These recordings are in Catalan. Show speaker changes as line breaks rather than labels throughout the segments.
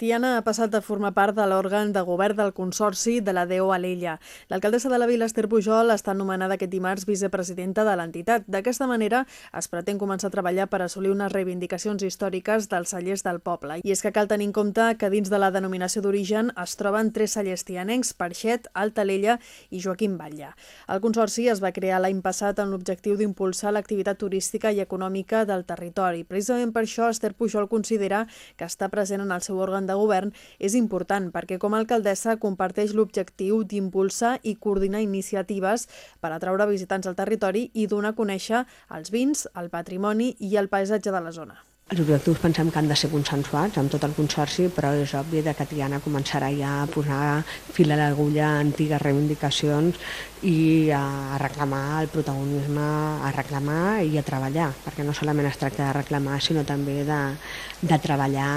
Tiana ha passat a formar part de l'òrgan de govern del Consorci de la DO Alella. L'alcaldessa de la vila, Esther Pujol, està nomenada aquest dimarts vicepresidenta de l'entitat. D'aquesta manera, es pretén començar a treballar per assolir unes reivindicacions històriques dels cellers del poble. I és que cal tenir en compte que dins de la denominació d'origen es troben tres cellers tianencs, Parxet, Alella i Joaquim Batlle. El Consorci es va crear l'any passat amb l'objectiu d'impulsar l'activitat turística i econòmica del territori. Precisament per això, Esther Pujol considera que està present en el seu òrgan de govern és important perquè com a alcaldessa comparteix l'objectiu d'impulsar i coordinar iniciatives per atraure visitants al territori i donar a conèixer els vins, el patrimoni i el paisatge de la zona.
Els objectius pensem que han de ser consensuats amb tot el consorci, però és obvi que Tiana començarà ja a posar fil a l'agulla a antigues reivindicacions i a reclamar el protagonisme, a reclamar i a treballar, perquè no solament es tracta de reclamar, sinó també de, de treballar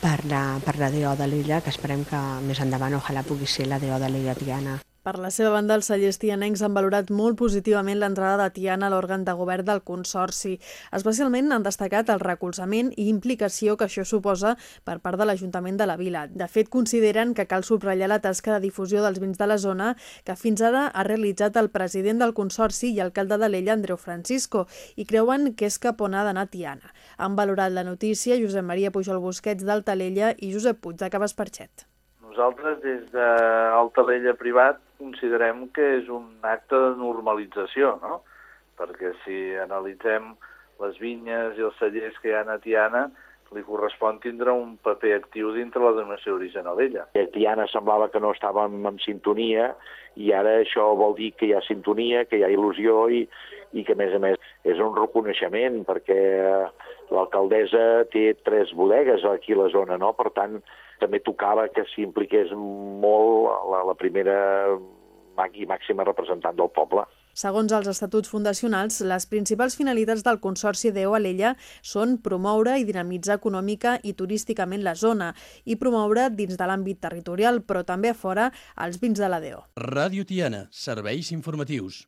per la, per la DO de l'illa, que esperem que més endavant ojalà pugui ser la DO de l'illa Tiana.
Per la seva banda, els cellers tianencs han valorat molt positivament l'entrada de Tiana a l'òrgan de govern del Consorci. Especialment han destacat el recolzament i implicació que això suposa per part de l'Ajuntament de la vila. De fet, consideren que cal subratllar la tasca de difusió dels vins de la zona que fins ara ha realitzat el president del Consorci i alcalde de l'Ella, Andreu Francisco, i creuen que és cap on ha d'anar Tiana. Han valorat la notícia Josep Maria Pujol Busquets d'Altalella i Josep Puig de Cabas Parxet.
Nosaltres, des d'Altalella Privat, considerem que és un acte de normalització, no? Perquè si analitzem les vinyes i els cellers que hi ha a Tiana, li correspon tindre un paper actiu dintre la donació d'origen a l'ella.
A Tiana semblava que no estàvem en sintonia i ara això vol dir que hi ha sintonia, que hi ha il·lusió i, i que, a més a més, és un reconeixement perquè l'alcaldessa té tres bodegues aquí a la zona, no? Per tant, també tocava que s'hi impliqués molt la, la primera i màxima representant del poble.
Segons els estatuts fundacionals, les principals finalitats del Consorci d'EO Alella són promoure i dinamitzar econòmica i turísticament la zona i promoure dins de l'àmbit territorial, però també a fora, els vins de la DEO.
Ràdio Tiana, serveis informatius.